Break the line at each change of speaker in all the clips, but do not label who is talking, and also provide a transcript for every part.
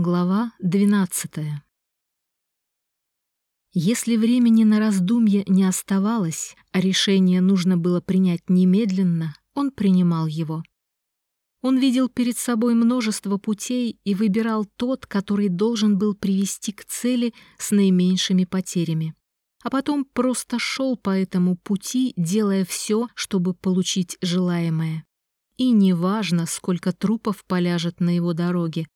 Глава 12. Если времени на раздумье не оставалось, а решение нужно было принять немедленно, он принимал его. Он видел перед собой множество путей и выбирал тот, который должен был привести к цели с наименьшими потерями. А потом просто шел по этому пути, делая все, чтобы получить желаемое. И неважно, сколько трупов поляжет на его дороге,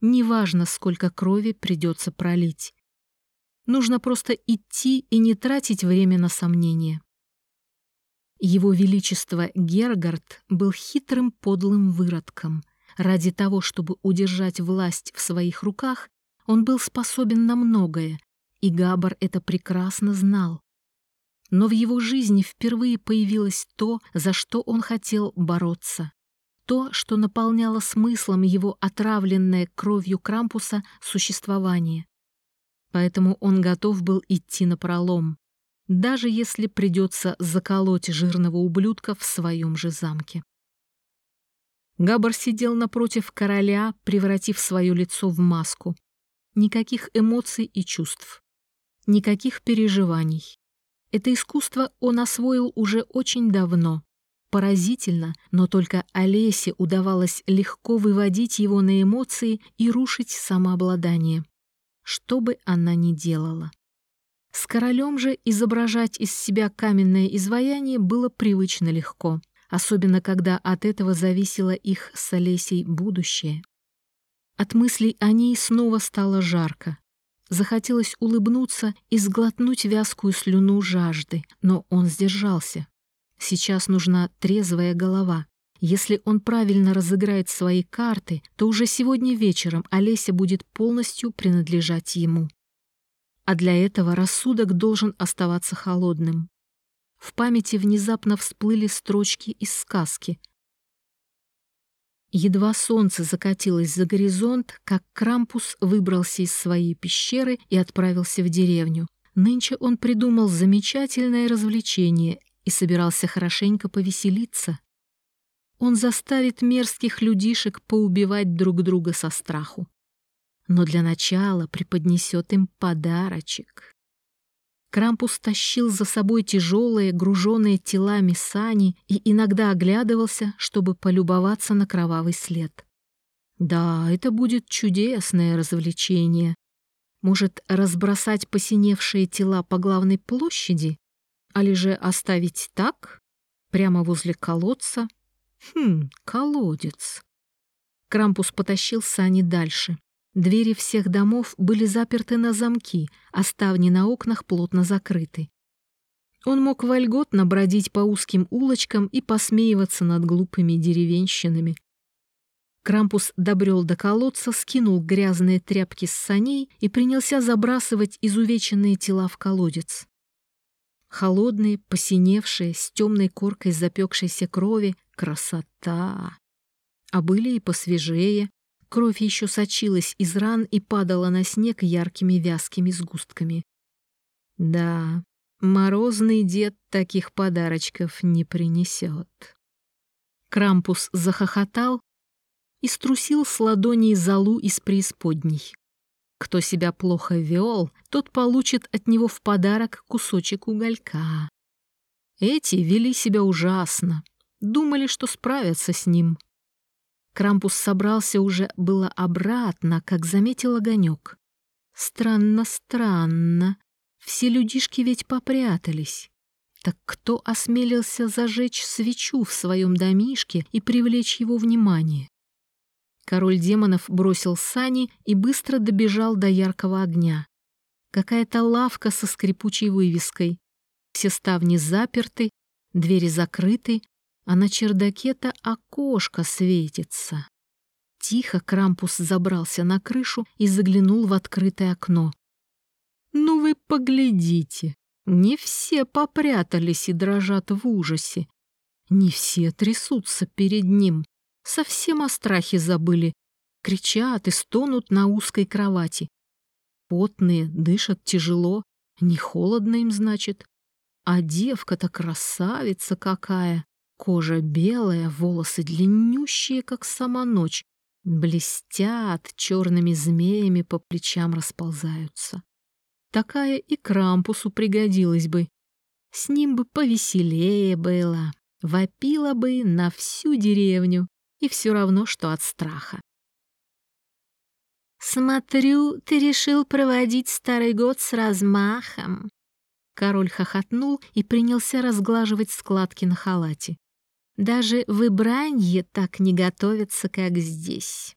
неважно, сколько крови придется пролить. Нужно просто идти и не тратить время на сомнения. Его Величество Гергард был хитрым подлым выродком. Ради того, чтобы удержать власть в своих руках, он был способен на многое, и Габар это прекрасно знал. Но в его жизни впервые появилось то, за что он хотел бороться то, что наполняло смыслом его отравленное кровью Крампуса существование. Поэтому он готов был идти на пролом, даже если придется заколоть жирного ублюдка в своем же замке. Габар сидел напротив короля, превратив свое лицо в маску. Никаких эмоций и чувств. Никаких переживаний. Это искусство он освоил уже очень давно, Поразительно, но только Олесе удавалось легко выводить его на эмоции и рушить самообладание. Что бы она ни делала. С королем же изображать из себя каменное изваяние было привычно легко, особенно когда от этого зависело их с Олесей будущее. От мыслей о ней снова стало жарко. Захотелось улыбнуться и сглотнуть вязкую слюну жажды, но он сдержался. Сейчас нужна трезвая голова. Если он правильно разыграет свои карты, то уже сегодня вечером Олеся будет полностью принадлежать ему. А для этого рассудок должен оставаться холодным. В памяти внезапно всплыли строчки из сказки. Едва солнце закатилось за горизонт, как Крампус выбрался из своей пещеры и отправился в деревню. Нынче он придумал замечательное развлечение и собирался хорошенько повеселиться. Он заставит мерзких людишек поубивать друг друга со страху. Но для начала преподнесет им подарочек. Крампус тащил за собой тяжелые, груженные телами сани и иногда оглядывался, чтобы полюбоваться на кровавый след. Да, это будет чудесное развлечение. Может, разбросать посиневшие тела по главной площади Али же оставить так, прямо возле колодца? Хм, колодец. Крампус потащил сани дальше. Двери всех домов были заперты на замки, а ставни на окнах плотно закрыты. Он мог вольготно бродить по узким улочкам и посмеиваться над глупыми деревенщинами. Крампус добрел до колодца, скинул грязные тряпки с саней и принялся забрасывать изувеченные тела в колодец. Холодные, посиневшие, с темной коркой запекшейся крови. Красота! А были и посвежее. Кровь еще сочилась из ран и падала на снег яркими вязкими сгустками. Да, морозный дед таких подарочков не принесет. Крампус захохотал и струсил с ладоней залу из преисподней. Кто себя плохо вел, тот получит от него в подарок кусочек уголька. Эти вели себя ужасно, думали, что справятся с ним. Крампус собрался уже было обратно, как заметил огонек. Странно, странно. Все людишки ведь попрятались. Так кто осмелился зажечь свечу в своем домишке и привлечь его внимание? Король демонов бросил сани и быстро добежал до яркого огня. Какая-то лавка со скрипучей вывеской. Все ставни заперты, двери закрыты, а на чердаке-то окошко светится. Тихо Крампус забрался на крышу и заглянул в открытое окно. «Ну вы поглядите, не все попрятались и дрожат в ужасе. Не все трясутся перед ним совсем о страхе забыли, кричат и стонут на узкой кровати. Потные, дышат тяжело, не холодно им, значит. А девка-то красавица какая, кожа белая, волосы длиннющие, как сама ночь, Блестят, черными змеями по плечам расползаются. Такая и Крампусу пригодилась бы. С ним бы повеселее было, вопила бы на всю деревню, и все равно, что от страха.
«Смотрю, ты решил проводить старый год с размахом».
Король хохотнул и принялся разглаживать складки на халате.
«Даже в Ибранье так не готовятся, как здесь».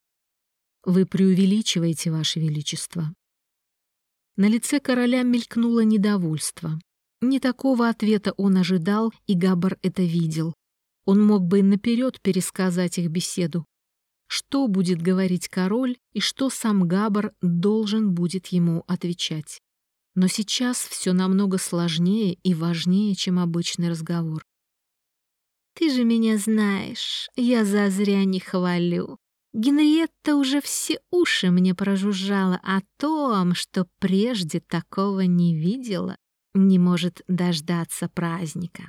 «Вы преувеличиваете, Ваше Величество». На лице короля мелькнуло недовольство. Не такого ответа он ожидал, и Габар это видел. Он мог бы наперед пересказать их беседу, что будет говорить король и что сам Габар должен будет ему отвечать. Но сейчас все намного сложнее и важнее, чем обычный разговор.
«Ты же меня знаешь, я зазря не хвалю. Генриетта уже все уши мне прожужжала о том, что прежде такого не видела, не может дождаться праздника».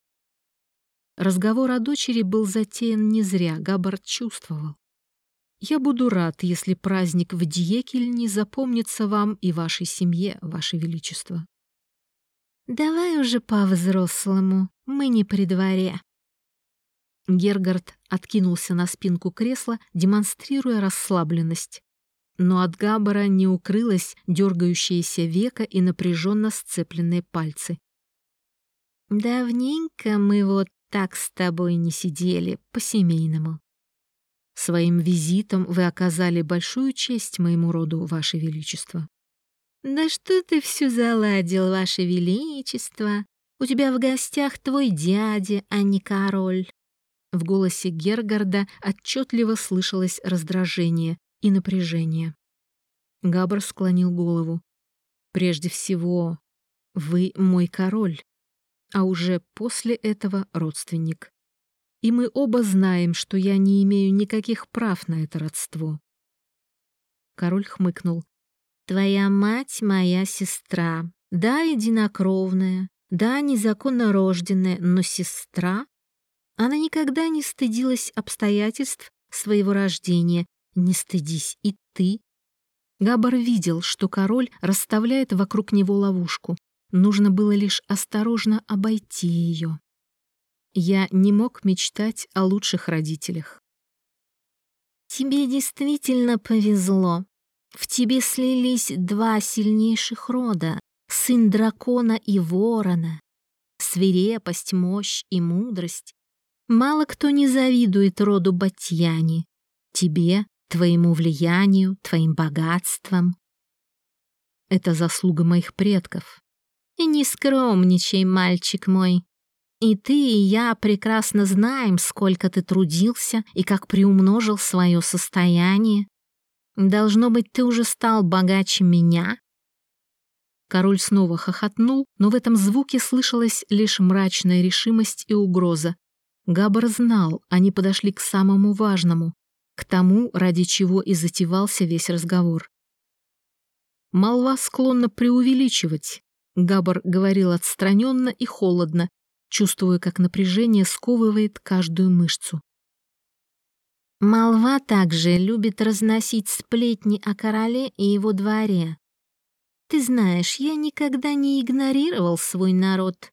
Разговор о дочери был затеян не зря, Габар чувствовал. Я буду рад, если праздник в Дьекельне запомнится вам и вашей семье, ваше величество.
Давай уже по-взрослому, мы не при дворе.
Гергард откинулся на спинку кресла, демонстрируя расслабленность. Но от Габбара не укрылось дергающееся веко и напряженно сцепленные пальцы.
«Давненько мы вот так с тобой не сидели по-семейному.
Своим визитом вы оказали большую честь моему роду, Ваше Величество.
Да что ты все заладил, Ваше Величество? У тебя в гостях твой дядя, а не король.
В голосе Гергарда отчетливо слышалось раздражение и напряжение. Габр склонил голову. «Прежде всего, вы мой король, а уже после этого родственник и мы оба знаем, что я не имею никаких прав на это родство. Король хмыкнул.
Твоя мать моя сестра. Да, единокровная, да, незаконно рожденная, но сестра. Она никогда не стыдилась обстоятельств своего рождения. Не стыдись и ты.
Габар видел, что король расставляет вокруг него ловушку. Нужно было лишь осторожно обойти ее. Я не мог мечтать о лучших родителях.
«Тебе действительно повезло. В тебе слились два сильнейших рода — сын дракона и ворона. Свирепость, мощь и мудрость. Мало кто не завидует роду Батьяни. Тебе, твоему влиянию, твоим богатствам.
Это заслуга моих предков.
И не скромничай, мальчик мой. И ты, и я прекрасно знаем, сколько ты трудился и как приумножил свое состояние. Должно быть, ты уже стал богаче меня?»
Король снова хохотнул, но в этом звуке слышалась лишь мрачная решимость и угроза. Габар знал, они подошли к самому важному, к тому, ради чего и затевался весь разговор. Молва склонна преувеличивать. Габар говорил отстраненно и холодно, чувствуя, как напряжение сковывает каждую мышцу.
Молва также любит разносить сплетни о короле и его дворе. Ты знаешь, я никогда не игнорировал свой народ.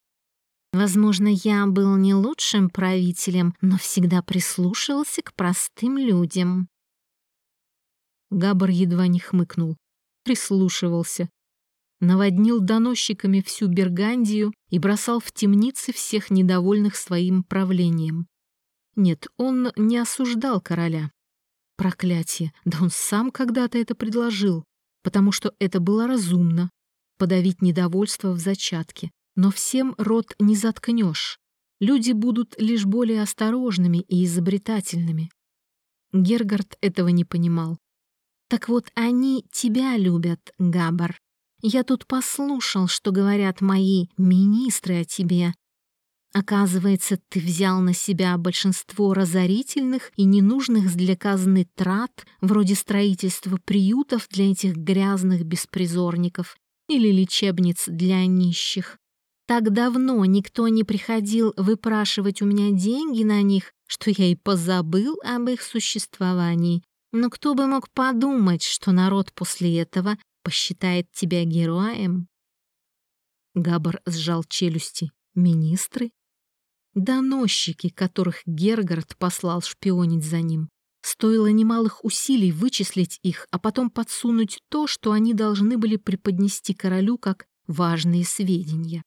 Возможно, я был не лучшим правителем, но всегда прислушивался к простым людям.
Габар едва не хмыкнул. Прислушивался наводнил доносчиками всю Бергандию и бросал в темницы всех недовольных своим правлением. Нет, он не осуждал короля. Проклятие, да он сам когда-то это предложил, потому что это было разумно — подавить недовольство в зачатке. Но всем рот не заткнешь. Люди будут лишь более осторожными и изобретательными. Гергард этого не понимал.
«Так вот они тебя любят, Габар», я тут послушал, что говорят мои министры о тебе. Оказывается, ты взял на себя большинство разорительных и ненужных для казны трат, вроде строительства приютов для этих грязных беспризорников или лечебниц для нищих. Так давно никто не приходил выпрашивать у меня деньги на них, что я и позабыл об их существовании. Но кто бы мог подумать, что народ после этого посчитает тебя героем?
Габар сжал челюсти. Министры? Доносчики, которых Гергард послал шпионить за ним. Стоило немалых усилий вычислить их, а потом подсунуть то, что они должны были преподнести королю как важные сведения.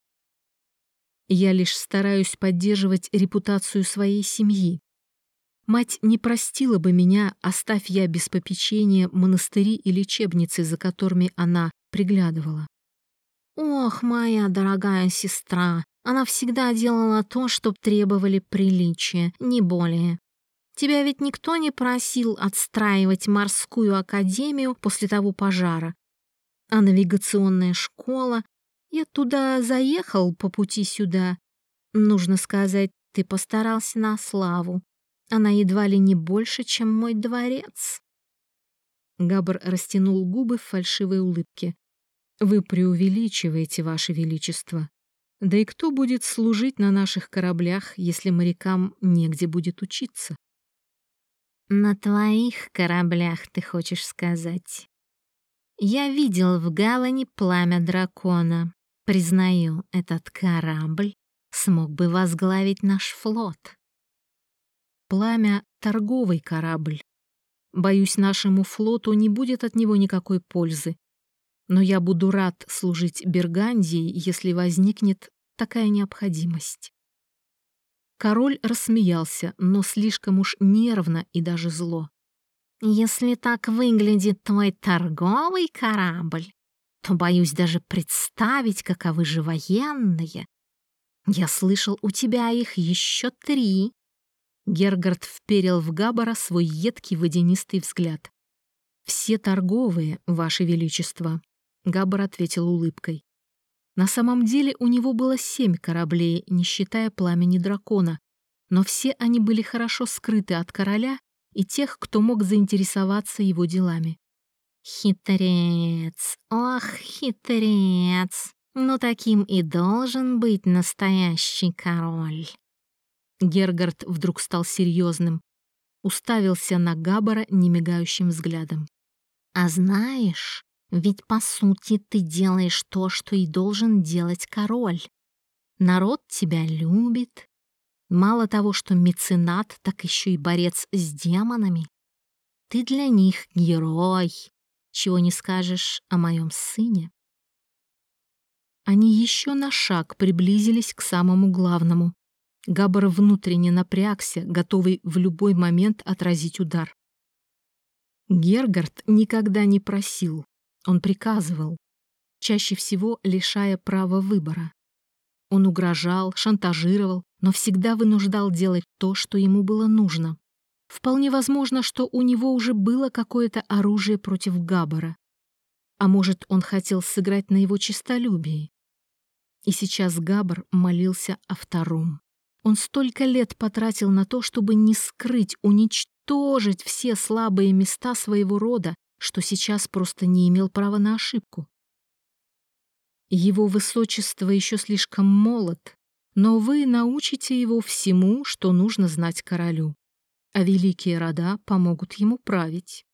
Я лишь стараюсь поддерживать репутацию своей семьи. Мать не простила бы меня, оставь я без попечения монастыри и лечебницы, за которыми она приглядывала.
«Ох, моя дорогая сестра, она всегда делала то, что требовали приличия, не более. Тебя ведь никто не просил отстраивать морскую академию после того пожара. А навигационная школа... Я туда заехал по пути сюда. Нужно сказать, ты постарался на славу. Она едва ли не больше, чем мой дворец.
Габр растянул губы в фальшивой улыбке. «Вы преувеличиваете, Ваше Величество. Да и кто будет служить на наших кораблях, если морякам негде будет учиться?»
«На твоих кораблях, ты хочешь сказать?» «Я видел в гавани пламя дракона. Признаю, этот корабль смог бы возглавить наш флот».
«Пламя — торговый корабль. Боюсь, нашему флоту не будет от него никакой пользы. Но я буду рад служить Бергандии, если возникнет такая необходимость». Король рассмеялся, но слишком уж нервно и даже зло.
«Если так выглядит твой торговый корабль, то боюсь даже представить, каковы же военные. Я слышал, у тебя их еще три».
Гергард вперил в Габара свой едкий водянистый взгляд. «Все торговые, Ваше Величество», — Габар ответил улыбкой. На самом деле у него было семь кораблей, не считая пламени дракона, но все они были хорошо скрыты от короля и тех, кто мог заинтересоваться его делами.
«Хитрец! Ох, хитрец! Ну таким и должен быть настоящий король!»
Гергард вдруг стал серьезным, уставился на Габара немигающим взглядом.
«А знаешь, ведь, по сути, ты делаешь то, что и должен делать король. Народ тебя любит. Мало того, что меценат, так еще и борец с демонами. Ты для них герой. Чего не скажешь о моем сыне.
Они еще на шаг приблизились к самому главному. Габар внутренне напрягся, готовый в любой момент отразить удар. Гергард никогда не просил, он приказывал, чаще всего лишая права выбора. Он угрожал, шантажировал, но всегда вынуждал делать то, что ему было нужно. Вполне возможно, что у него уже было какое-то оружие против Габбара. А может, он хотел сыграть на его честолюбии. И сейчас Габар молился о втором. Он столько лет потратил на то, чтобы не скрыть, уничтожить все слабые места своего рода, что сейчас просто не имел права на ошибку. Его высочество еще слишком молод, но вы научите его всему, что нужно знать королю, а великие рода помогут ему править.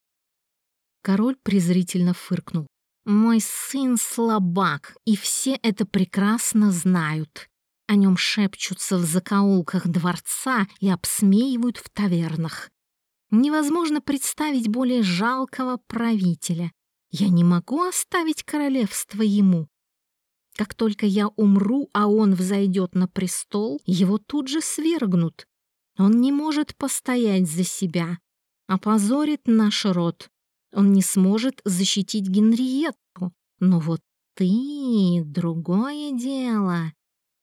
Король презрительно фыркнул.
«Мой сын слабак, и все это прекрасно знают. О нем шепчутся в закоулках дворца и обсмеивают в тавернах. Невозможно представить более жалкого правителя. Я не могу оставить королевство ему. Как только я умру, а он взойдет на престол, его тут же свергнут. Он не может постоять за себя, опозорит наш род. Он не сможет защитить Генриетту. Но вот ты — другое дело.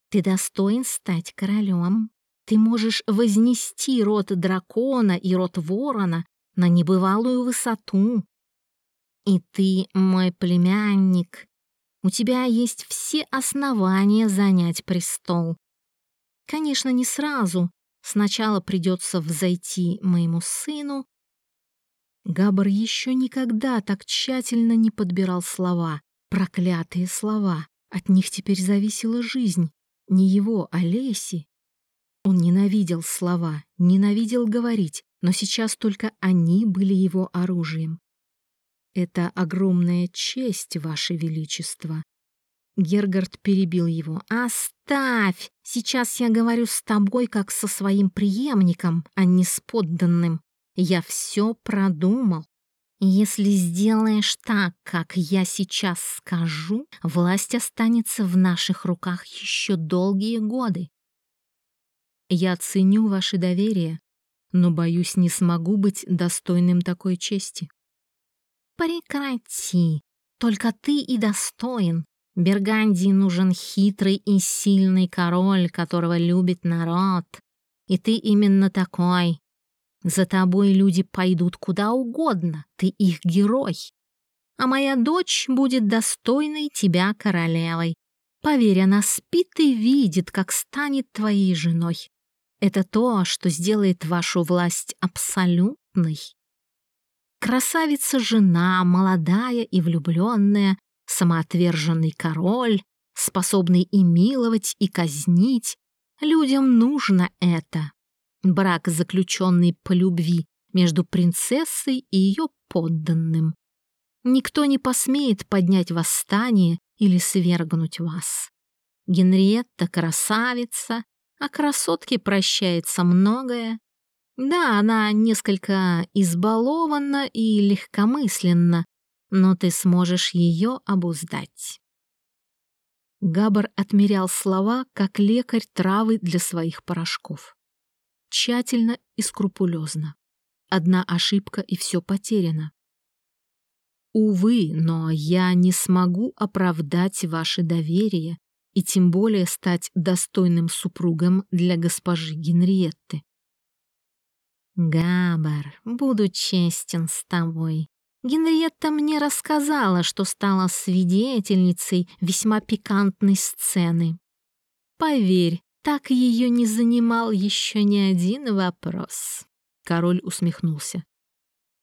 Ты достоин стать королем. Ты можешь вознести род дракона и род ворона на небывалую высоту. И ты, мой племянник, у тебя есть все основания занять престол. Конечно, не сразу. Сначала придется взойти моему сыну.
Габар еще никогда так тщательно не подбирал слова. Проклятые слова. От них теперь зависела жизнь. Не его, а Леси. Он ненавидел слова, ненавидел говорить, но сейчас только они были его оружием. «Это огромная честь, Ваше Величество». Гергард перебил его. «Оставь! Сейчас я говорю с тобой, как со своим преемником, а не с подданным. Я все продумал. Если сделаешь так, как я сейчас скажу, власть останется в наших руках еще долгие годы. Я ценю ваше доверие, но, боюсь, не смогу быть достойным такой чести. Прекрати. Только ты и достоин. Бергандии нужен хитрый и сильный король, которого любит народ. И ты именно такой. За тобой люди пойдут куда угодно, ты их герой. А моя дочь будет достойной тебя королевой. Поверь, она спит и видит, как станет твоей женой. Это то, что сделает вашу власть абсолютной. Красавица-жена, молодая и влюбленная, самоотверженный король, способный и миловать, и казнить. Людям нужно это. Брак, заключенный по любви между принцессой и ее подданным. Никто не посмеет поднять восстание или свергнуть вас. Генриетта красавица, а красотке прощается многое. Да, она несколько избалована и легкомысленна, но ты сможешь ее обуздать. Габар отмерял слова, как лекарь травы для своих порошков. Тщательно и скрупулезно. Одна ошибка, и все потеряно. Увы, но я не смогу оправдать ваше доверие и тем более стать достойным супругом для госпожи Генриетты. Габар, буду честен с тобой. Генриетта мне рассказала, что стала свидетельницей весьма пикантной сцены. Поверь, так ее не занимал еще ни один вопрос. Король усмехнулся.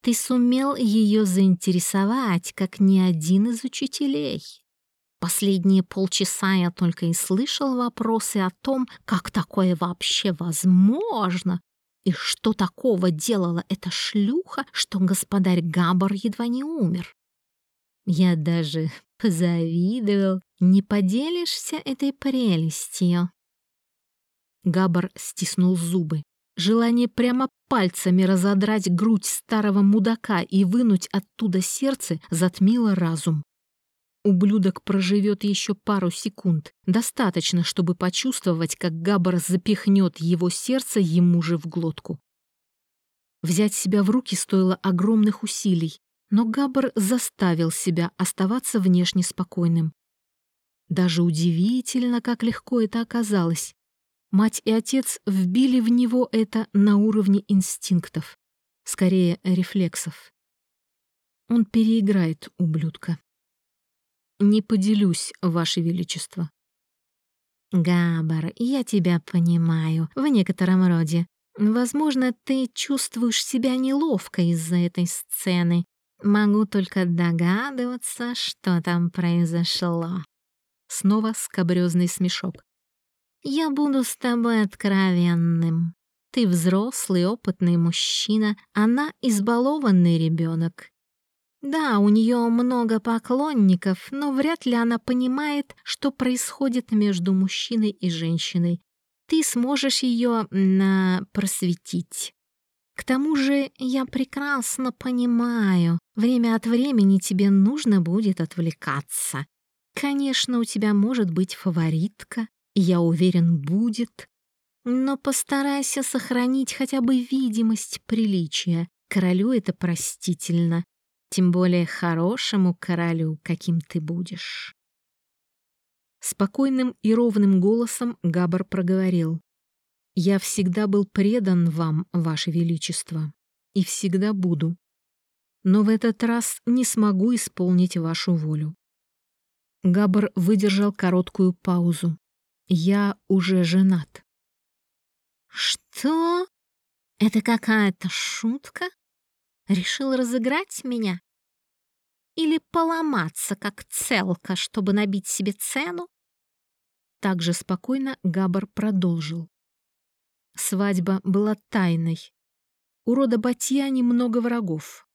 Ты сумел ее заинтересовать, как ни один из учителей. Последние полчаса я только и слышал вопросы о том, как такое вообще возможно, и что такого делала эта шлюха, что господарь Габар едва не умер. Я даже позавидовал. Не поделишься этой прелестью? Габар стиснул зубы. Желание прямо пальцами разодрать грудь старого мудака и вынуть оттуда сердце затмило разум. Ублюдок проживет еще пару секунд. Достаточно, чтобы почувствовать, как Габар запихнет его сердце ему же в глотку. Взять себя в руки стоило огромных усилий, но Габар заставил себя оставаться внешне спокойным. Даже удивительно, как легко это оказалось. Мать и отец вбили в него это на уровне инстинктов, скорее рефлексов. Он переиграет ублюдка. Не поделюсь, Ваше Величество. Габар, я тебя понимаю, в некотором роде. Возможно, ты чувствуешь себя неловко из-за этой сцены. Могу только догадываться, что там произошло. Снова скобрёзный смешок. Я буду с тобой откровенным. Ты взрослый, опытный мужчина, она избалованный ребенок. Да, у нее много поклонников, но вряд ли она понимает, что происходит между мужчиной и женщиной. Ты сможешь ее на просветить. К тому же я прекрасно понимаю, время от времени тебе нужно будет отвлекаться. Конечно, у тебя может быть фаворитка, я уверен, будет. Но постарайся сохранить хотя бы видимость приличия. Королю это простительно. Тем более хорошему королю, каким ты будешь. Спокойным и ровным голосом Габар проговорил. «Я всегда был предан вам, ваше величество, и всегда буду. Но в этот раз не смогу исполнить вашу волю». Габар выдержал короткую паузу. Я уже женат. Что? Это какая-то шутка? Решил разыграть меня? Или поломаться, как целка, чтобы набить себе цену? Так же спокойно Габар продолжил. Свадьба была тайной. У рода Батьяни много врагов.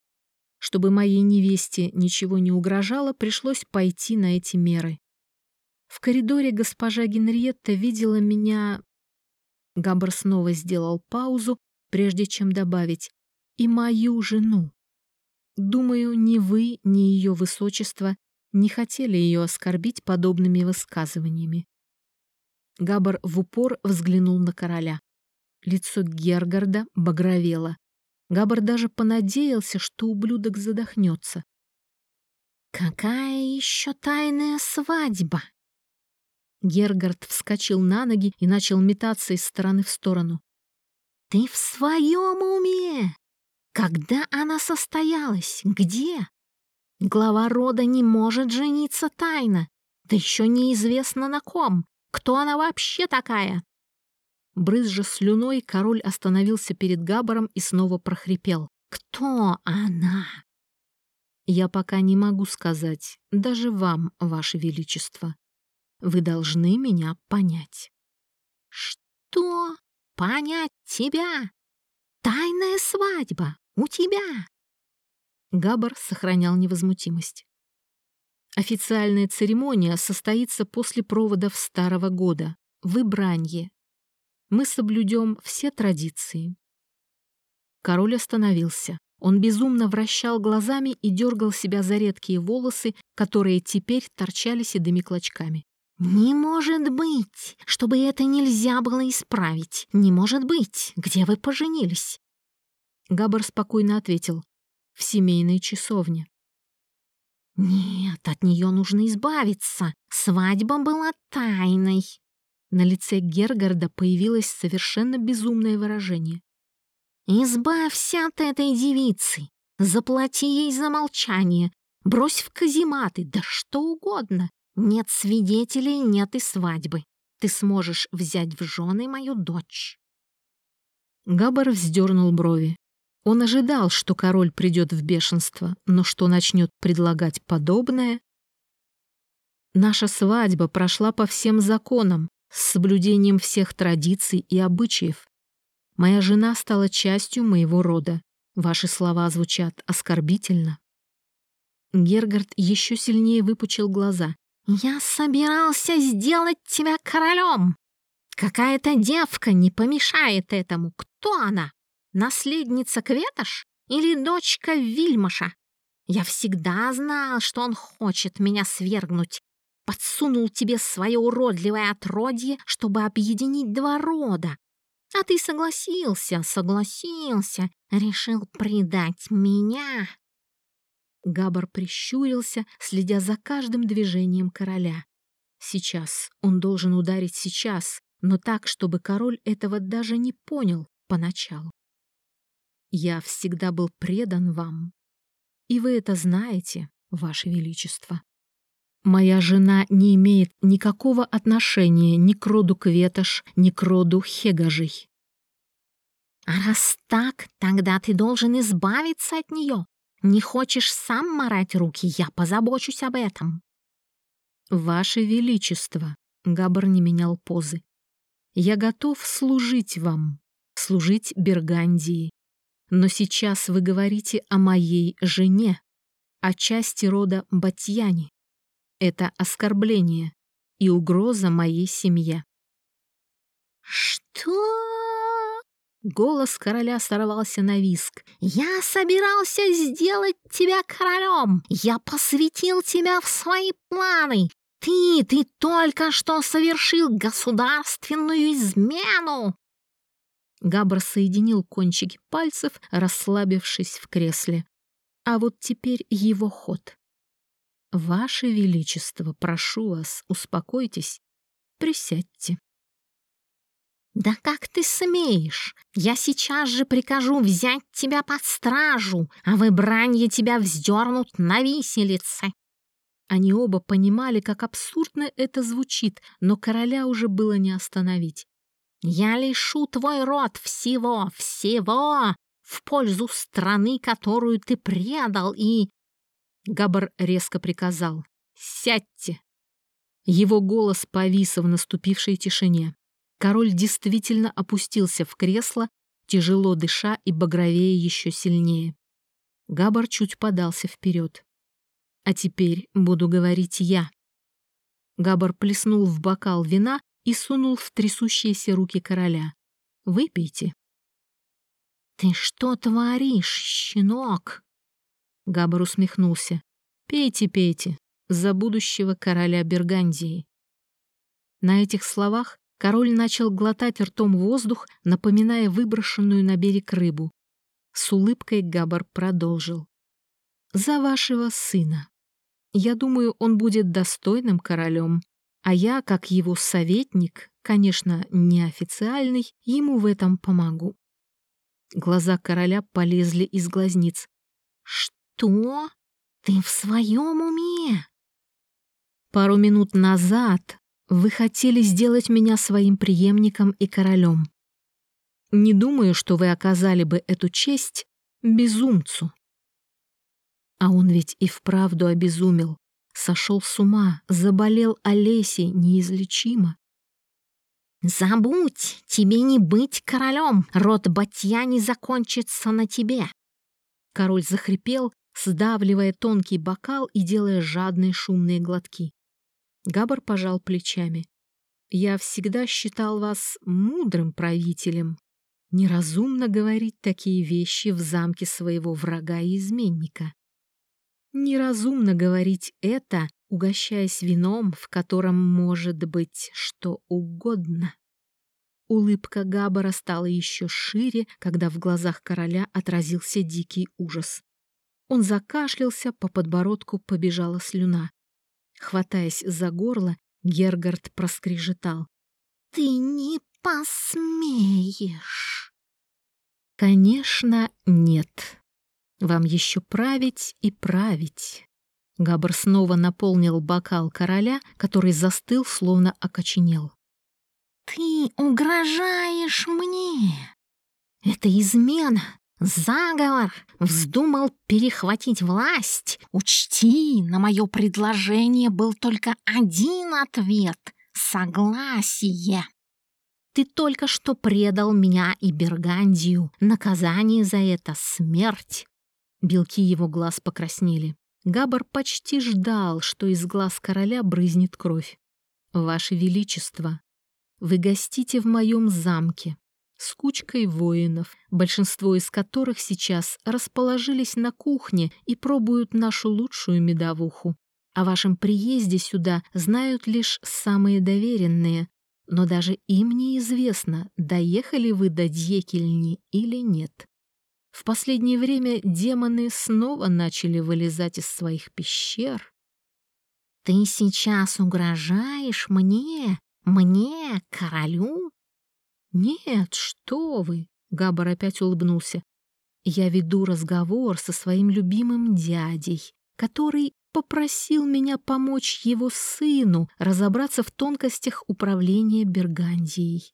Чтобы моей невесте ничего не угрожало, пришлось пойти на эти меры. В коридоре госпожа Генриетта видела меня... Габр снова сделал паузу, прежде чем добавить «и мою жену». Думаю, ни вы, ни ее высочество не хотели ее оскорбить подобными высказываниями. Габар в упор взглянул на короля. Лицо Гергарда багровело. Габар даже понадеялся, что ублюдок задохнется.
«Какая еще тайная свадьба?»
Гергард вскочил на ноги и начал метаться из стороны в сторону.
«Ты в своем уме? Когда она состоялась? Где? Глава рода не может жениться тайно, да еще неизвестно на ком. Кто она вообще такая?»
Брызжа слюной, король остановился перед Габаром и снова прохрипел.
«Кто она?»
«Я пока не могу сказать, даже вам, ваше величество. Вы должны меня понять».
«Что? Понять тебя? Тайная свадьба у тебя?»
Габар сохранял невозмутимость. Официальная церемония состоится после проводов Старого года, в Ибранье. Мы соблюдем все традиции. Король остановился. Он безумно вращал глазами и дергал себя за редкие волосы, которые теперь торчали седыми клочками.
«Не может быть! Чтобы это нельзя было исправить! Не может быть! Где вы поженились?»
Габар спокойно ответил. «В семейной часовне».
«Нет, от нее нужно избавиться. Свадьба была тайной».
На лице Гергарда появилось совершенно безумное выражение.
«Избавься от этой девицы. Заплати ей за молчание. Брось в казематы, да что угодно. Нет свидетелей, нет и свадьбы. Ты сможешь взять в жены мою дочь».
Габар вздернул брови. Он ожидал, что король придет в бешенство, но что начнет предлагать подобное... Наша свадьба прошла по всем законам, с соблюдением всех традиций и обычаев. Моя жена стала частью моего рода. Ваши слова звучат оскорбительно. Гергард еще сильнее выпучил глаза.
«Я собирался сделать тебя королем! Какая-то девка не помешает этому. Кто она? Наследница Кветош или дочка Вильмаша? Я всегда знал, что он хочет меня свергнуть. Подсунул тебе свое уродливое отродье, чтобы объединить два рода. А ты согласился, согласился, решил предать меня.
Габар прищурился, следя за каждым движением короля. Сейчас, он должен ударить сейчас, но так, чтобы король этого даже не понял поначалу. Я всегда был предан вам, и вы это знаете, ваше величество. Моя жена не имеет никакого отношения ни к роду Кветош, ни к роду Хегажей.
А раз так, тогда ты должен избавиться от нее. Не хочешь сам марать руки, я позабочусь об этом.
Ваше Величество, Габар не менял позы, я готов служить вам, служить Бергандии. Но сейчас вы говорите о моей жене, о части рода Батьяни. Это оскорбление и угроза моей семье.
«Что?» Голос короля сорвался на виск. «Я собирался сделать тебя королем! Я посвятил тебя в свои планы! Ты, ты только что совершил государственную измену!»
Габр соединил кончики пальцев, расслабившись в кресле. А вот теперь его ход. «Ваше Величество, прошу вас, успокойтесь, присядьте».
«Да как ты смеешь? Я сейчас же прикажу взять тебя под стражу, а в Ибранье тебя вздернут на виселице!»
Они оба понимали, как абсурдно это звучит, но короля уже было не остановить.
«Я лишу твой род всего, всего, в пользу страны, которую ты предал, и...»
Габар резко приказал. «Сядьте!» Его голос повис в наступившей тишине. Король действительно опустился в кресло, тяжело дыша и багровее еще сильнее. Габар чуть подался вперед. «А теперь буду говорить я». Габар плеснул в бокал вина и сунул в трясущиеся руки короля. «Выпейте».
«Ты что творишь, щенок?»
Габар усмехнулся. «Пейте, пейте, за будущего короля Бергандии». На этих словах король начал глотать ртом воздух, напоминая выброшенную на берег рыбу. С улыбкой Габар продолжил. «За вашего сына. Я думаю, он будет достойным королем, а я, как его советник, конечно, неофициальный, ему в этом помогу». Глаза короля полезли из глазниц.
«Что? Ты в своем уме?»
«Пару минут назад вы хотели сделать меня своим преемником и королем. Не думаю, что вы оказали бы эту честь безумцу». А он ведь и вправду обезумел, сошел с ума, заболел Олесей неизлечимо.
«Забудь, тебе не быть королем, род Батья не закончится на тебе!»
Король захрипел, сдавливая тонкий бокал и делая жадные шумные глотки. Габар пожал плечами. «Я всегда считал вас мудрым правителем. Неразумно говорить такие вещи в замке своего врага и изменника. Неразумно говорить это, угощаясь вином, в котором может быть что угодно. Улыбка Габбара стала еще шире, когда в глазах короля отразился дикий ужас. Он закашлялся, по подбородку побежала слюна. Хватаясь за горло, Гергард проскрежетал.
«Ты не посмеешь!»
«Конечно, нет. Вам еще править и править». Габр снова наполнил бокал короля, который застыл, словно окоченел.
«Ты угрожаешь мне! Это измена, заговор! Вздумал перехватить власть? Учти, на мое предложение был только один ответ — согласие!» Ты только что предал меня и Бергандию. Наказание за это — смерть.
Белки его глаз покраснели. Габар почти ждал, что из глаз короля брызнет кровь. «Ваше Величество, вы гостите в моем замке с кучкой воинов, большинство из которых сейчас расположились на кухне и пробуют нашу лучшую медовуху. О вашем приезде сюда знают лишь самые доверенные, но даже им неизвестно, доехали вы до Дьекельни или нет. В последнее время демоны снова начали вылезать из своих пещер.
«Ты сейчас угрожаешь мне? Мне, королю?»
«Нет, что вы!» — Габар опять улыбнулся. «Я веду разговор со своим любимым дядей, который попросил меня помочь его сыну разобраться в тонкостях управления Бергандией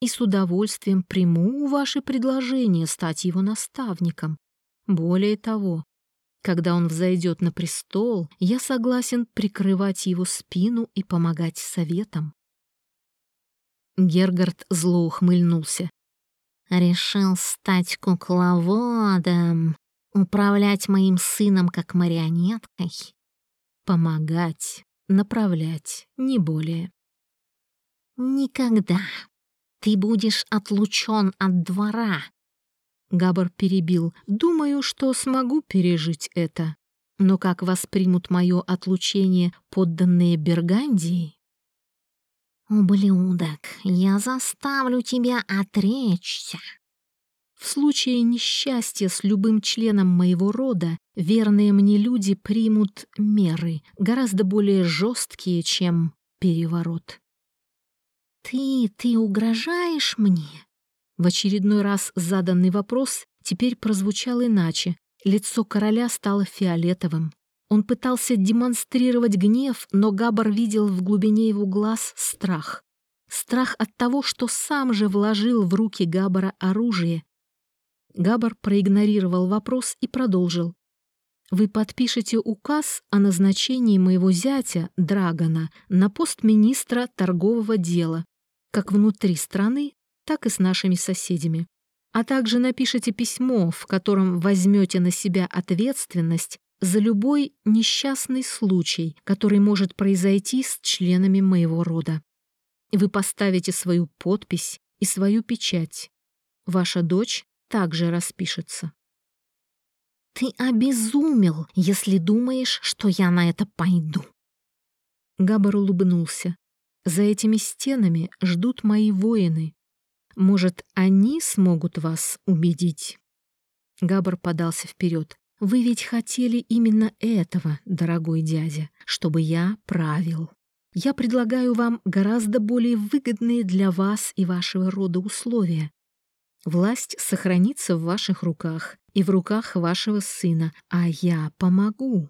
и с удовольствием приму ваше предложение стать его наставником. Более того, когда он взойдет на престол, я согласен прикрывать его спину и помогать советам. Гергард зло ухмыльнулся.
«Решил стать кукловодом, управлять моим сыном как марионеткой?»
«Помогать, направлять, не более».
«Никогда ты будешь отлучен от двора».
Габар перебил. «Думаю, что смогу пережить это. Но как воспримут мое отлучение подданные Бергандии?»
«Ублюдок, я заставлю тебя отречься».
В случае несчастья с любым членом моего рода верные мне люди примут меры, гораздо более жесткие, чем переворот.
«Ты... ты угрожаешь мне?»
В очередной раз заданный вопрос теперь прозвучал иначе. Лицо короля стало фиолетовым. Он пытался демонстрировать гнев, но Габар видел в глубине его глаз страх. Страх от того, что сам же вложил в руки Габара оружие. Габар проигнорировал вопрос и продолжил. «Вы подпишете указ о назначении моего зятя, Драгона, на пост министра торгового дела, как внутри страны, так и с нашими соседями. А также напишите письмо, в котором возьмете на себя ответственность за любой несчастный случай, который может произойти с членами моего рода. Вы поставите свою подпись и свою печать. Ваша дочь также распишется.
Ты обезумел, если думаешь, что я на это пойду.
Габар улыбнулся. За этими стенами ждут мои воины. Может, они смогут вас убедить? Габар подался вперед. Вы ведь хотели именно этого, дорогой дядя, чтобы я правил. Я предлагаю вам гораздо более выгодные для вас и вашего рода условия. Власть сохранится в ваших руках и в руках вашего сына, а я помогу.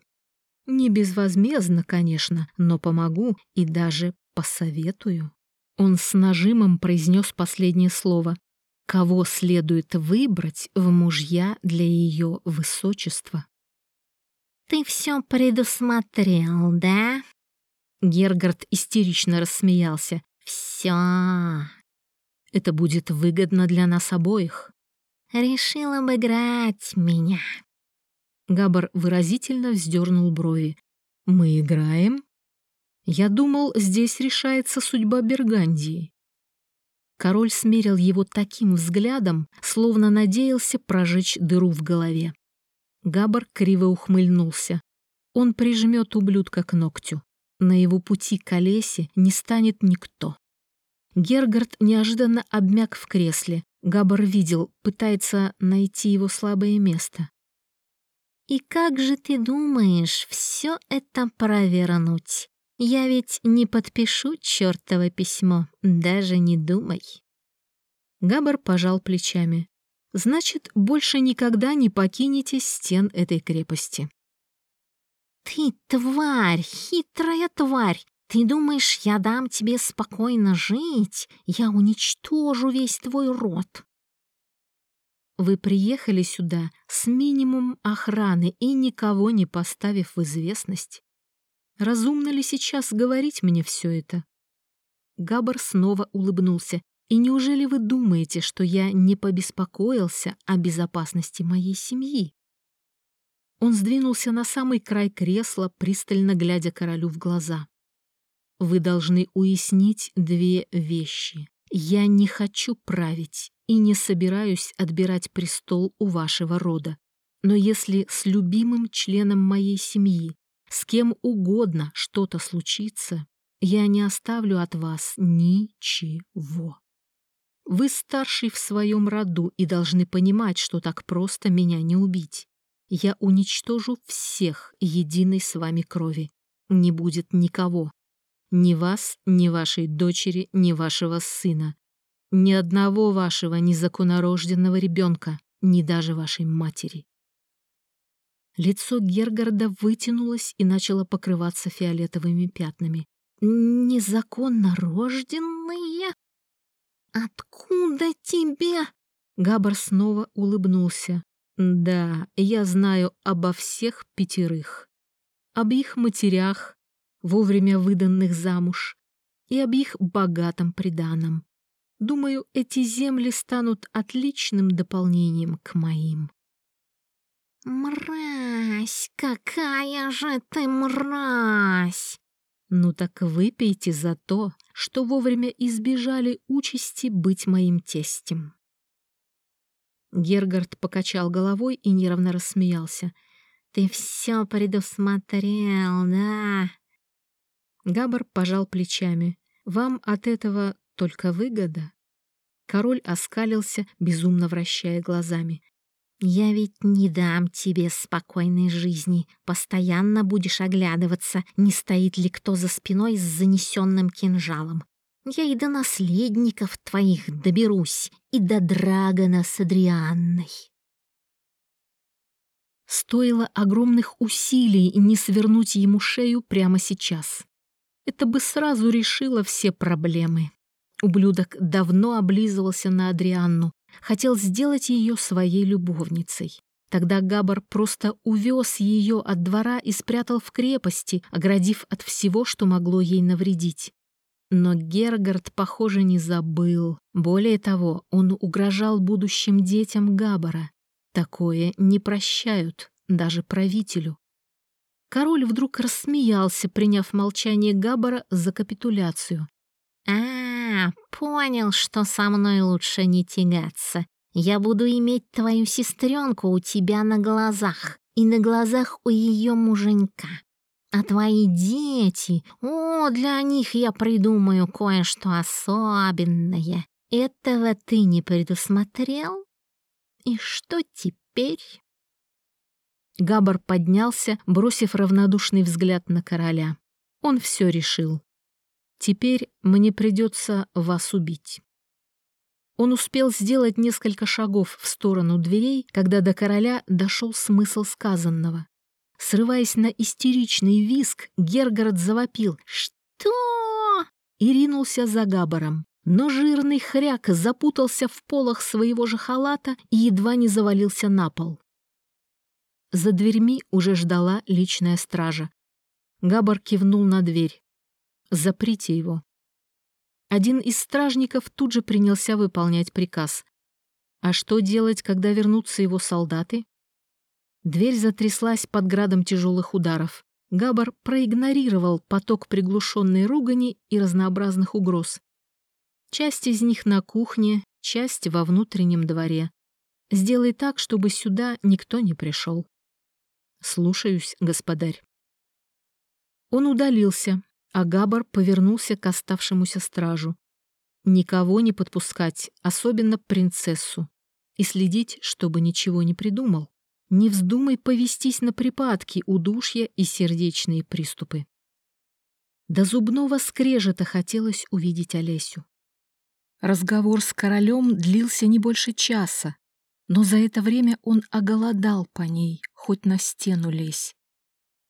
Не безвозмездно, конечно, но помогу и даже посоветую. Он с нажимом произнес последнее слово. Кого следует выбрать в мужья для ее высочества?
«Ты все предусмотрел, да?»
Гергард истерично рассмеялся.
«Все!»
«Это будет выгодно для нас обоих».
«Решил обыграть меня».
Габар выразительно вздернул брови. «Мы играем?» «Я думал, здесь решается судьба Бергандии». Король смерил его таким взглядом, словно надеялся прожечь дыру в голове. Габар криво ухмыльнулся. Он прижмет ублюдка к ногтю. На его пути к Олесе не станет никто. Гергард неожиданно обмяк в кресле. Габар видел, пытается найти его слабое место.
«И как же ты думаешь все это провернуть? Я ведь не подпишу чертово письмо, даже не думай».
Габар пожал плечами. «Значит, больше никогда не покинете стен этой крепости».
«Ты тварь, хитрая тварь! Ты думаешь, я дам тебе спокойно жить? Я уничтожу весь твой род!»
Вы приехали сюда с минимум охраны и никого не поставив в известность. Разумно ли сейчас говорить мне все это? Габар снова улыбнулся. И неужели вы думаете, что я не побеспокоился о безопасности моей семьи? Он сдвинулся на самый край кресла, пристально глядя королю в глаза. «Вы должны уяснить две вещи. Я не хочу править и не собираюсь отбирать престол у вашего рода. Но если с любимым членом моей семьи, с кем угодно что-то случится, я не оставлю от вас ничего. Вы старший в своем роду и должны понимать, что так просто меня не убить я уничтожу всех единой с вами крови. Не будет никого. Ни вас, ни вашей дочери, ни вашего сына. Ни одного вашего незаконнорожденного ребенка, ни даже вашей матери. Лицо Гергарда вытянулось и начало покрываться фиолетовыми пятнами.
«Незаконно рожденные? Откуда тебе?»
Габар снова улыбнулся. Да, я знаю обо всех пятерых. Об их матерях, вовремя выданных замуж, и об их богатом приданом. Думаю, эти земли станут отличным дополнением к моим.
«Мразь! Какая же ты мразь!»
«Ну так выпейте за то, что вовремя избежали участи быть моим тестем». Гергард покачал головой и нервно рассмеялся.
«Ты все предусмотрел, да?»
Габар пожал плечами. «Вам от этого только выгода?» Король оскалился, безумно вращая глазами.
«Я ведь не дам тебе спокойной жизни. Постоянно будешь оглядываться, не стоит ли кто за спиной с занесенным кинжалом. Я и до наследников твоих доберусь, и до Драгона с Адрианной.
Стоило огромных усилий не свернуть ему шею прямо сейчас. Это бы сразу решило все проблемы. Ублюдок давно облизывался на Адрианну, хотел сделать ее своей любовницей. Тогда Габар просто увез ее от двора и спрятал в крепости, оградив от всего, что могло ей навредить. Но Гергард, похоже, не забыл. Более того, он угрожал будущим детям Габара. Такое не прощают даже правителю. Король вдруг рассмеялся, приняв молчание Габара за капитуляцию.
«А, понял, что со мной лучше не тягаться. Я буду иметь твою сестренку у тебя на глазах и на глазах у ее муженька. А твои дети, о, для них я придумаю кое-что особенное. Этого ты не предусмотрел? И что теперь?»
Габар поднялся, бросив равнодушный взгляд на короля. Он все решил. Теперь мне придется вас убить. Он успел сделать несколько шагов в сторону дверей, когда до короля дошел смысл сказанного. Срываясь на истеричный виск, Гергород завопил «Что?» и ринулся за Габаром. Но жирный хряк запутался в полах своего же халата и едва не завалился на пол. За дверьми уже ждала личная стража. Габар кивнул на дверь. Заприте его. Один из стражников тут же принялся выполнять приказ. А что делать, когда вернутся его солдаты? Дверь затряслась под градом тяжелых ударов. Габар проигнорировал поток приглушенной ругани и разнообразных угроз. Часть из них на кухне, часть во внутреннем дворе. Сделай так, чтобы сюда никто не пришел. Слушаюсь, господарь. Он удалился, а Габар повернулся к оставшемуся стражу. Никого не подпускать, особенно принцессу. И следить, чтобы ничего не придумал. Не вздумай повестись на припадки, удушья и сердечные приступы. До зубного скрежета хотелось увидеть Олесю. Разговор с королем длился не больше часа, но за это время он оголодал по ней, хоть на стену лезь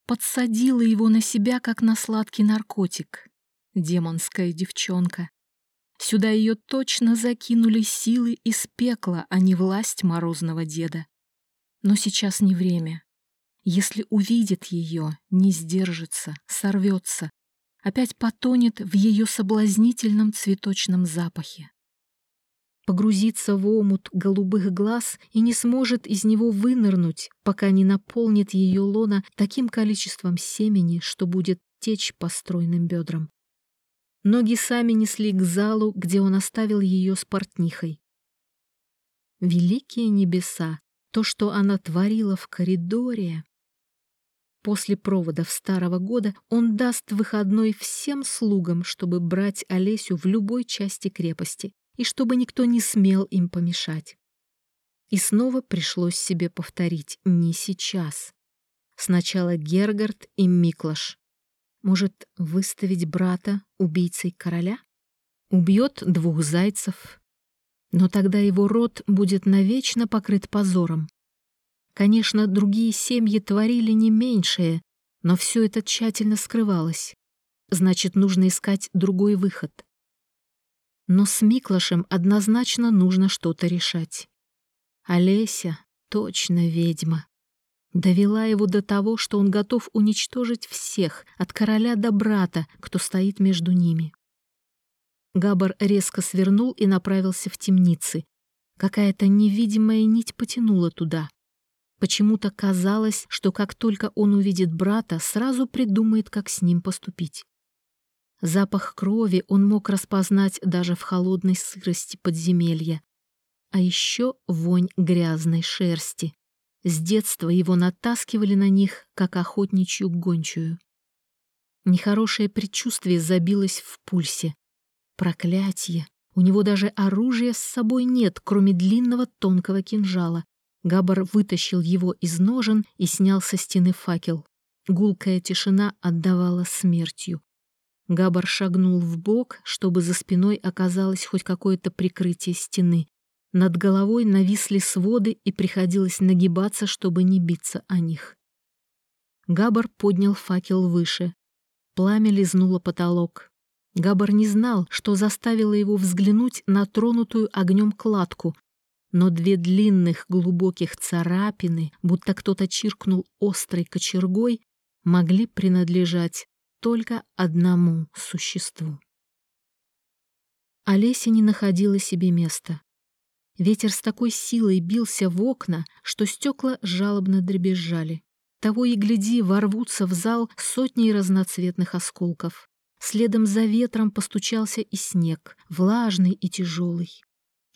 подсадила его на себя, как на сладкий наркотик. Демонская девчонка. Сюда ее точно закинули силы из пекла, а не власть морозного деда. Но сейчас не время. Если увидит ее, не сдержится, сорвется, опять потонет в ее соблазнительном цветочном запахе погрузится в омут голубых глаз и не сможет из него вынырнуть, пока не наполнит ее лона таким количеством семени, что будет течь по стройным бедрам. Ноги сами несли к залу, где он оставил ее с портнихой. Великие небеса, то, что она творила в коридоре. После проводов старого года он даст выходной всем слугам, чтобы брать Олесю в любой части крепости, и чтобы никто не смел им помешать. И снова пришлось себе повторить «не сейчас». Сначала Гергард и Миклаш. Может, выставить брата убийцей короля? Убьет двух зайцев. Но тогда его род будет навечно покрыт позором. Конечно, другие семьи творили не меньшее, но все это тщательно скрывалось. Значит, нужно искать другой выход. Но с Миклашем однозначно нужно что-то решать. Олеся точно ведьма. Довела его до того, что он готов уничтожить всех, от короля до брата, кто стоит между ними. Габар резко свернул и направился в темницы. Какая-то невидимая нить потянула туда. Почему-то казалось, что как только он увидит брата, сразу придумает, как с ним поступить. Запах крови он мог распознать даже в холодной сырости подземелья. А еще вонь грязной шерсти. С детства его натаскивали на них, как охотничью гончую. Нехорошее предчувствие забилось в пульсе. Проклятье! У него даже оружия с собой нет, кроме длинного тонкого кинжала. Габар вытащил его из ножен и снял со стены факел. Гулкая тишина отдавала смертью. Габар шагнул в бок, чтобы за спиной оказалось хоть какое-то прикрытие стены. Над головой нависли своды, и приходилось нагибаться, чтобы не биться о них. Габар поднял факел выше. Пламя лизнуло потолок. Габар не знал, что заставило его взглянуть на тронутую огнем кладку, но две длинных глубоких царапины, будто кто-то чиркнул острой кочергой, могли принадлежать только одному существу. Олеся не находила себе места. Ветер с такой силой бился в окна, что стекла жалобно дребезжали. Того и гляди, ворвутся в зал сотни разноцветных осколков. Следом за ветром постучался и снег, влажный и тяжелый.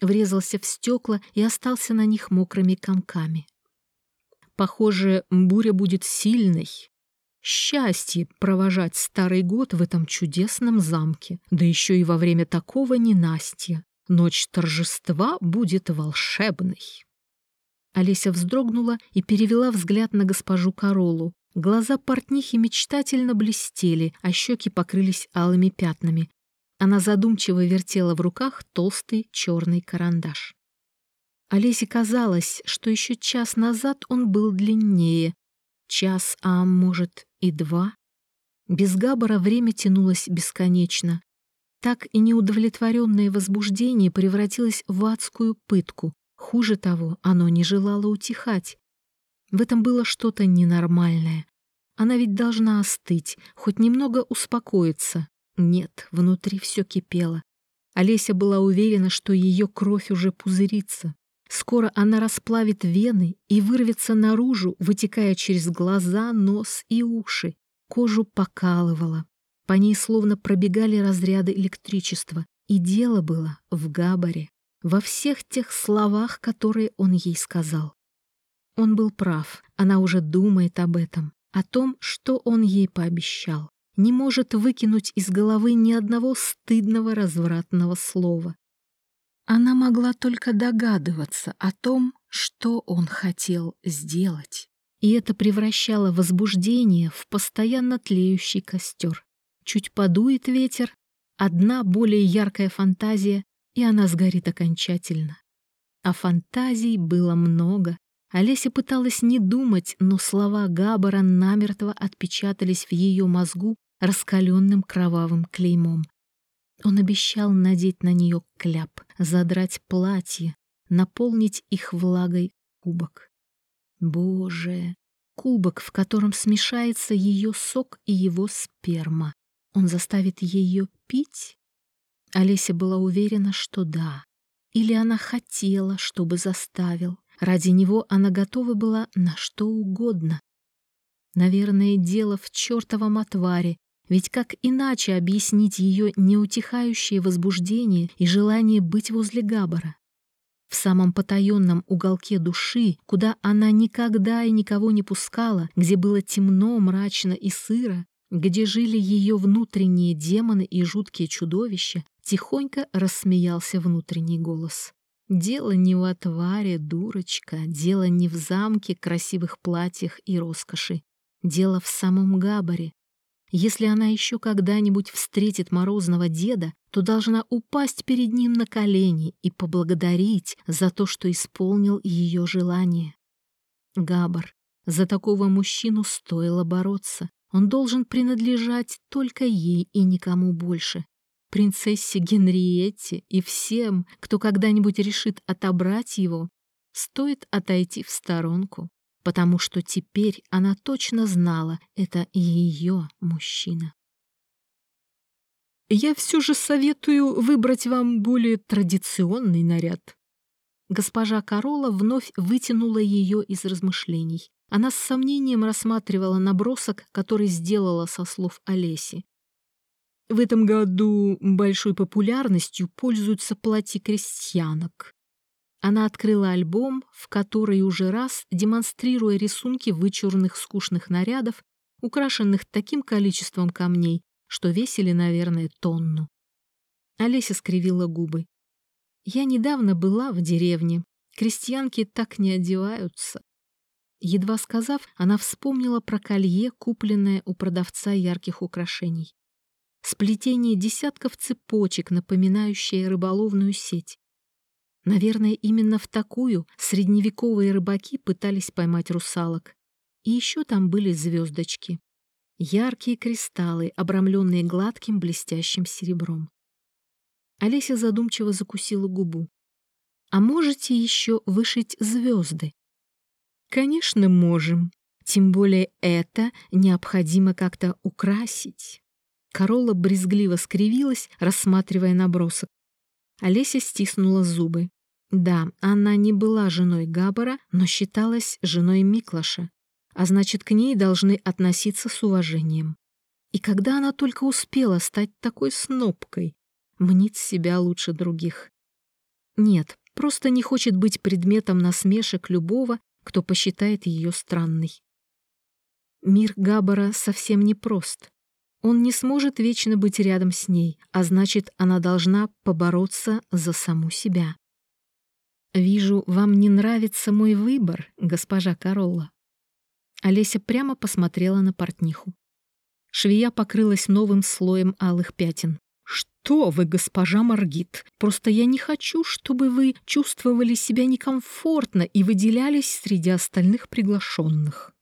Врезался в стекла и остался на них мокрыми комками. Похоже, буря будет сильной. Счастье провожать старый год в этом чудесном замке, да еще и во время такого ненастья. Ночь торжества будет волшебной. Олеся вздрогнула и перевела взгляд на госпожу Королу. Глаза портнихи мечтательно блестели, а щеки покрылись алыми пятнами. Она задумчиво вертела в руках толстый черный карандаш. Олесе казалось, что еще час назад он был длиннее. Час, а может и два. Без Габбара время тянулось бесконечно. Так и неудовлетворенное возбуждение превратилось в адскую пытку. Хуже того, оно не желало утихать. В этом было что-то ненормальное. Она ведь должна остыть, хоть немного успокоиться. Нет, внутри все кипело. Олеся была уверена, что ее кровь уже пузырится. Скоро она расплавит вены и вырвется наружу, вытекая через глаза, нос и уши. Кожу покалывала. По ней словно пробегали разряды электричества. И дело было в Габаре во всех тех словах, которые он ей сказал. Он был прав, она уже думает об этом, о том, что он ей пообещал. Не может выкинуть из головы ни одного стыдного развратного слова. Она могла только догадываться о том, что он хотел сделать. И это превращало возбуждение в постоянно тлеющий костер. Чуть подует ветер, одна более яркая фантазия и она сгорит окончательно. А фантазий было много. Олеся пыталась не думать, но слова Габбара намертво отпечатались в ее мозгу раскаленным кровавым клеймом. Он обещал надеть на нее кляп, задрать платье, наполнить их влагой кубок. Боже, кубок, в котором смешается ее сок и его сперма. Он заставит ее пить? Олеся была уверена, что да. Или она хотела, чтобы заставил. Ради него она готова была на что угодно. Наверное, дело в чертовом отваре, ведь как иначе объяснить ее неутихающее возбуждение и желание быть возле Габбара? В самом потаенном уголке души, куда она никогда и никого не пускала, где было темно, мрачно и сыро, где жили ее внутренние демоны и жуткие чудовища, тихонько рассмеялся внутренний голос. Дело не в отваре, дурочка, дело не в замке, красивых платьях и роскоши. Дело в самом Габаре. Если она еще когда-нибудь встретит морозного деда, то должна упасть перед ним на колени и поблагодарить за то, что исполнил ее желание. Габар, за такого мужчину стоило бороться. Он должен принадлежать только ей и никому больше. Принцессе Генриетте и всем, кто когда-нибудь решит отобрать его, стоит отойти в сторонку, потому что теперь она точно знала, это ее мужчина. «Я все же советую выбрать вам более традиционный наряд». Госпожа Корола вновь вытянула ее из размышлений. Она с сомнением рассматривала набросок, который сделала со слов Олеси. В этом году большой популярностью пользуются платья крестьянок. Она открыла альбом, в который уже раз, демонстрируя рисунки вычурных скучных нарядов, украшенных таким количеством камней, что весили, наверное, тонну. Олеся скривила губы. «Я недавно была в деревне. Крестьянки так не одеваются. Едва сказав, она вспомнила про колье, купленное у продавца ярких украшений. Сплетение десятков цепочек, напоминающее рыболовную сеть. Наверное, именно в такую средневековые рыбаки пытались поймать русалок. И еще там были звездочки. Яркие кристаллы, обрамленные гладким блестящим серебром. Олеся задумчиво закусила губу. «А можете еще вышить звезды?» Конечно, можем. Тем более это необходимо как-то украсить. Корола брезгливо скривилась, рассматривая набросок. Олеся стиснула зубы. Да, она не была женой Габора, но считалась женой Миклаша, а значит, к ней должны относиться с уважением. И когда она только успела стать такой снопкой, мнит себя лучше других. Нет, просто не хочет быть предметом насмешек любого, кто посчитает ее странной. Мир Габбара совсем непрост. Он не сможет вечно быть рядом с ней, а значит, она должна побороться за саму себя. «Вижу, вам не нравится мой выбор, госпожа Королла». Олеся прямо посмотрела на портниху. Швея покрылась новым слоем алых пятен. «Что вы, госпожа Маргит? Просто я не хочу, чтобы вы чувствовали себя некомфортно и выделялись среди остальных приглашенных».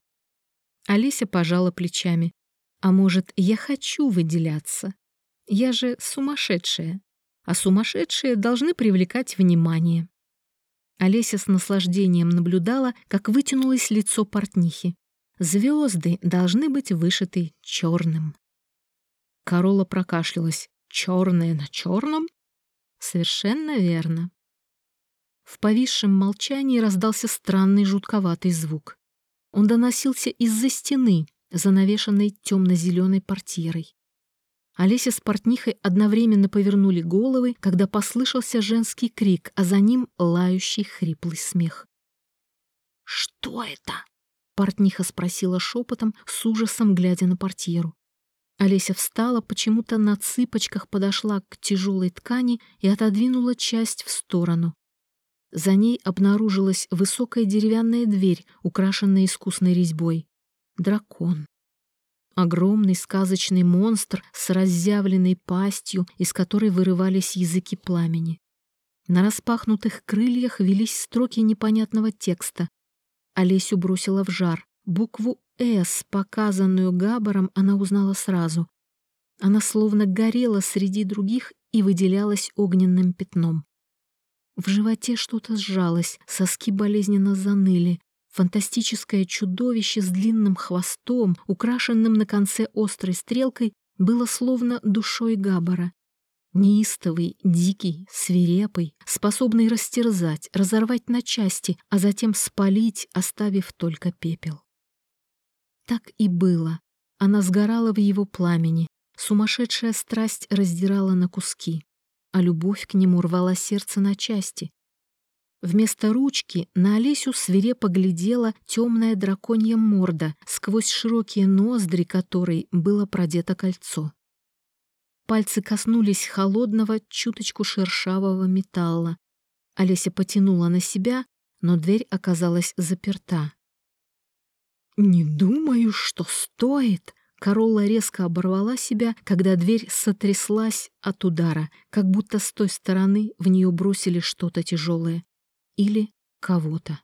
Олеся пожала плечами. А может, я хочу выделяться? Я же сумасшедшая. А сумасшедшие должны привлекать внимание. Олеся с наслаждением наблюдала, как вытянулось лицо портнихи. Звезды должны быть вышиты черным. Корола прокашлялась. Черное на черном? Совершенно верно. В повисшем молчании раздался странный жутковатый звук. Он доносился из-за стены, занавешенной темно-зеленой портьерой. Олеся с портнихой одновременно повернули головы, когда послышался женский крик, а за ним лающий хриплый смех. «Что это?» — портниха спросила шепотом, с ужасом глядя на портьеру. Олеся встала, почему-то на цыпочках подошла к тяжелой ткани и отодвинула часть в сторону. За ней обнаружилась высокая деревянная дверь, украшенная искусной резьбой. Дракон. Огромный сказочный монстр с разъявленной пастью, из которой вырывались языки пламени. На распахнутых крыльях велись строки непонятного текста. Олесю бросила в жар. Букву «С», показанную Габаром, она узнала сразу. Она словно горела среди других и выделялась огненным пятном. В животе что-то сжалось, соски болезненно заныли. Фантастическое чудовище с длинным хвостом, украшенным на конце острой стрелкой, было словно душой Габара. Неистовый, дикий, свирепый, способный растерзать, разорвать на части, а затем спалить, оставив только пепел. Так и было. Она сгорала в его пламени. Сумасшедшая страсть раздирала на куски а любовь к нему рвала сердце на части. Вместо ручки на Олесю свирепо глядела темная драконья морда, сквозь широкие ноздри которой было продето кольцо. Пальцы коснулись холодного, чуточку шершавого металла. Олеся потянула на себя, но дверь оказалась заперта. «Не думаю, что стоит», Королла резко оборвала себя, когда дверь сотряслась от удара, как будто с той стороны в нее бросили что-то тяжелое. Или кого-то.